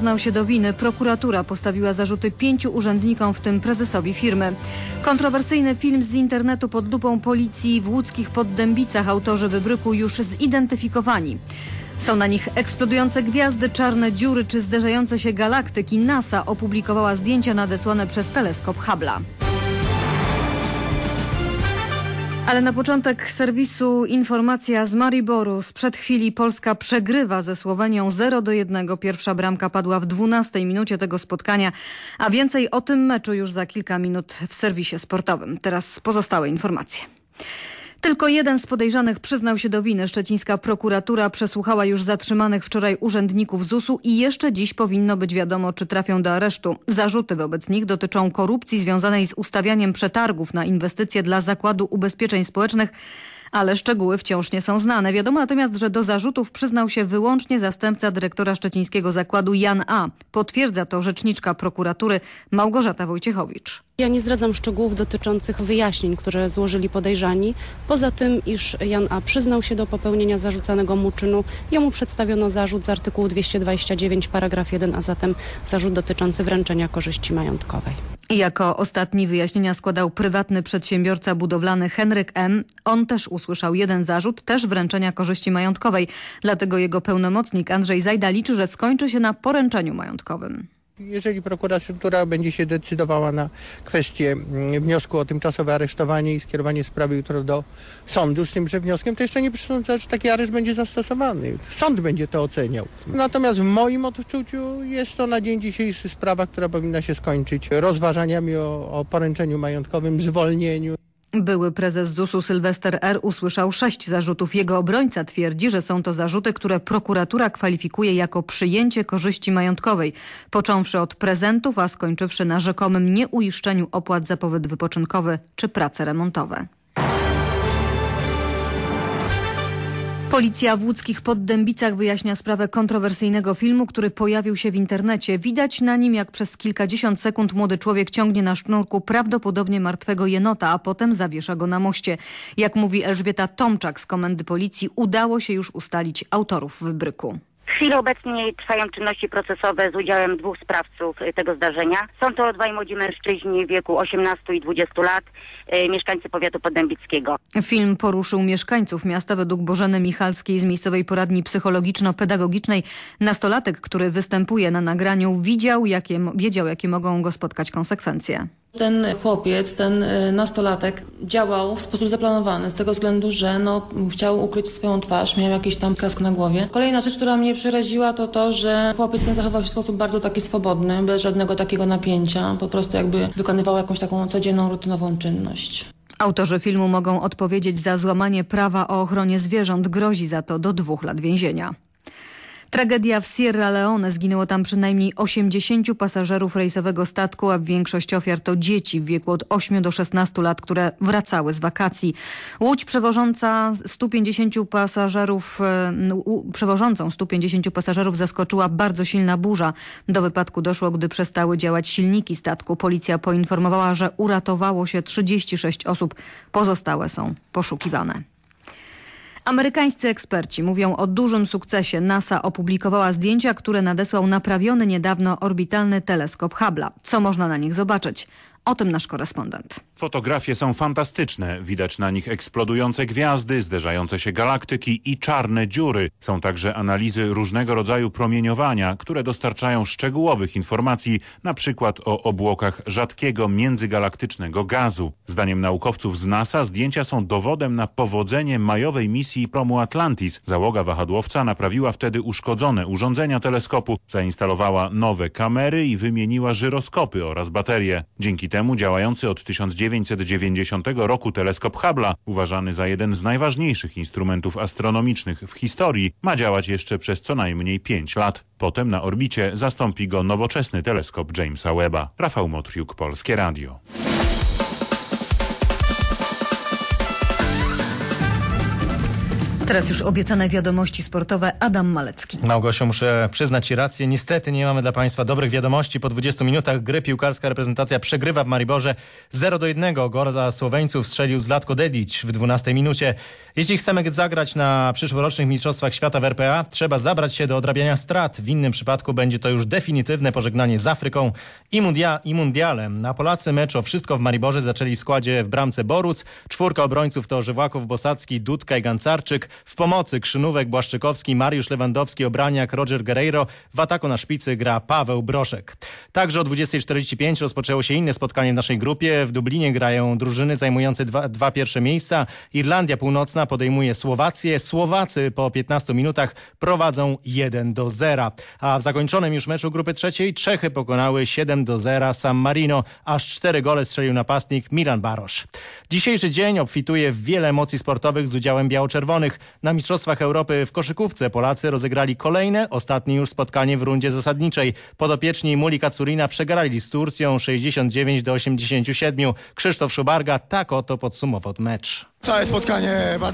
Znał się do winy. Prokuratura postawiła zarzuty pięciu urzędnikom, w tym prezesowi firmy. Kontrowersyjny film z internetu pod lupą policji w łódzkich Poddębicach autorzy wybryku już zidentyfikowani. Są na nich eksplodujące gwiazdy, czarne dziury czy zderzające się galaktyki. NASA opublikowała zdjęcia nadesłane przez teleskop Hubble'a. Ale na początek serwisu informacja z Mariboru. Sprzed chwili Polska przegrywa ze Słowenią 0 do 1. Pierwsza bramka padła w 12 minucie tego spotkania, a więcej o tym meczu już za kilka minut w serwisie sportowym. Teraz pozostałe informacje. Tylko jeden z podejrzanych przyznał się do winy. Szczecińska prokuratura przesłuchała już zatrzymanych wczoraj urzędników ZUS-u i jeszcze dziś powinno być wiadomo, czy trafią do aresztu. Zarzuty wobec nich dotyczą korupcji związanej z ustawianiem przetargów na inwestycje dla Zakładu Ubezpieczeń Społecznych ale szczegóły wciąż nie są znane. Wiadomo natomiast, że do zarzutów przyznał się wyłącznie zastępca dyrektora szczecińskiego zakładu Jan A. Potwierdza to rzeczniczka prokuratury Małgorzata Wojciechowicz. Ja nie zdradzam szczegółów dotyczących wyjaśnień, które złożyli podejrzani. Poza tym, iż Jan A. przyznał się do popełnienia zarzucanego mu czynu, jemu przedstawiono zarzut z artykułu 229 paragraf 1, a zatem zarzut dotyczący wręczenia korzyści majątkowej. Jako ostatni wyjaśnienia składał prywatny przedsiębiorca budowlany Henryk M. On też usłyszał jeden zarzut, też wręczenia korzyści majątkowej. Dlatego jego pełnomocnik Andrzej Zajda liczy, że skończy się na poręczeniu majątkowym. Jeżeli prokuratura będzie się decydowała na kwestię mm, wniosku o tymczasowe aresztowanie i skierowanie sprawy jutro do sądu z tymże wnioskiem, to jeszcze nie przesądza, że taki areszt będzie zastosowany. Sąd będzie to oceniał. Natomiast w moim odczuciu jest to na dzień dzisiejszy sprawa, która powinna się skończyć rozważaniami o, o poręczeniu majątkowym, zwolnieniu. Były prezes ZUS-u Sylwester R. usłyszał sześć zarzutów. Jego obrońca twierdzi, że są to zarzuty, które prokuratura kwalifikuje jako przyjęcie korzyści majątkowej, począwszy od prezentów, a skończywszy na rzekomym nieuiszczeniu opłat za pobyt wypoczynkowy czy prace remontowe. Policja w łódzkich Poddębicach wyjaśnia sprawę kontrowersyjnego filmu, który pojawił się w internecie. Widać na nim, jak przez kilkadziesiąt sekund młody człowiek ciągnie na sznurku prawdopodobnie martwego jenota, a potem zawiesza go na moście. Jak mówi Elżbieta Tomczak z Komendy Policji, udało się już ustalić autorów wybryku. W chwili obecnej trwają czynności procesowe z udziałem dwóch sprawców y, tego zdarzenia. Są to dwaj młodzi mężczyźni w wieku 18 i 20 lat, y, mieszkańcy powiatu podębickiego. Film poruszył mieszkańców miasta według Bożeny Michalskiej z miejscowej poradni psychologiczno-pedagogicznej. Nastolatek, który występuje na nagraniu, widział, jakie, wiedział, jakie mogą go spotkać konsekwencje. Ten chłopiec, ten y, nastolatek działał w sposób zaplanowany z tego względu, że no, chciał ukryć swoją twarz, miał jakiś tam kask na głowie. Kolejna rzecz, która mnie przeraziła to to, że chłopiec ten zachował się w sposób bardzo taki swobodny, bez żadnego takiego napięcia, po prostu jakby wykonywał jakąś taką codzienną, rutynową czynność. Autorzy filmu mogą odpowiedzieć za złamanie prawa o ochronie zwierząt. Grozi za to do dwóch lat więzienia. Tragedia w Sierra Leone. Zginęło tam przynajmniej 80 pasażerów rejsowego statku, a większość ofiar to dzieci w wieku od 8 do 16 lat, które wracały z wakacji. Łódź przewożąca 150 pasażerów, e, przewożącą 150 pasażerów zaskoczyła bardzo silna burza. Do wypadku doszło, gdy przestały działać silniki statku. Policja poinformowała, że uratowało się 36 osób. Pozostałe są poszukiwane. Amerykańscy eksperci mówią o dużym sukcesie. NASA opublikowała zdjęcia, które nadesłał naprawiony niedawno orbitalny teleskop Hubble'a. Co można na nich zobaczyć? O tym nasz korespondent. Fotografie są fantastyczne. Widać na nich eksplodujące gwiazdy, zderzające się galaktyki i czarne dziury. Są także analizy różnego rodzaju promieniowania, które dostarczają szczegółowych informacji, na przykład o obłokach rzadkiego międzygalaktycznego gazu. Zdaniem naukowców z NASA zdjęcia są dowodem na powodzenie majowej misji promu Atlantis. Załoga wahadłowca naprawiła wtedy uszkodzone urządzenia teleskopu, zainstalowała nowe kamery i wymieniła żyroskopy oraz baterie. Dzięki temu działający od 1990 roku teleskop Hubble'a, uważany za jeden z najważniejszych instrumentów astronomicznych w historii, ma działać jeszcze przez co najmniej 5 lat. Potem na orbicie zastąpi go nowoczesny teleskop Jamesa Webba. Rafał Motriuk, Polskie Radio. Teraz już obiecane wiadomości sportowe Adam Malecki. Małgosiu, muszę przyznać Ci rację. Niestety nie mamy dla Państwa dobrych wiadomości. Po 20 minutach gry piłkarska reprezentacja przegrywa w Mariborze 0 do 1. Gol dla Słoweńców strzelił Zlatko Dedić w 12 minucie. Jeśli chcemy zagrać na przyszłorocznych Mistrzostwach Świata w RPA, trzeba zabrać się do odrabiania strat. W innym przypadku będzie to już definitywne pożegnanie z Afryką i, mundia i mundialem. Na Polacy mecz o wszystko w Mariborze zaczęli w składzie w bramce Boruc. Czwórka obrońców to Żywłaków, Bosacki, Dudka i Gancarczyk. W pomocy Krzynówek, Błaszczykowski, Mariusz Lewandowski, Obraniak, Roger Guerreiro. W ataku na szpicy gra Paweł Broszek. Także o 20.45 rozpoczęło się inne spotkanie w naszej grupie. W Dublinie grają drużyny zajmujące dwa, dwa pierwsze miejsca. Irlandia Północna podejmuje Słowację. Słowacy po 15 minutach prowadzą 1 do 0. A w zakończonym już meczu grupy trzeciej Czechy pokonały 7 do 0 San Marino. Aż cztery gole strzelił napastnik Milan Barosz. Dzisiejszy dzień obfituje w wiele emocji sportowych z udziałem biało-czerwonych. Na Mistrzostwach Europy w koszykówce Polacy rozegrali kolejne, ostatnie już spotkanie w rundzie zasadniczej. Podopieczni Muli Kacurina przegrali z Turcją 69 do 87. Krzysztof Szubarga tak oto podsumował mecz. Całe spotkanie bardzo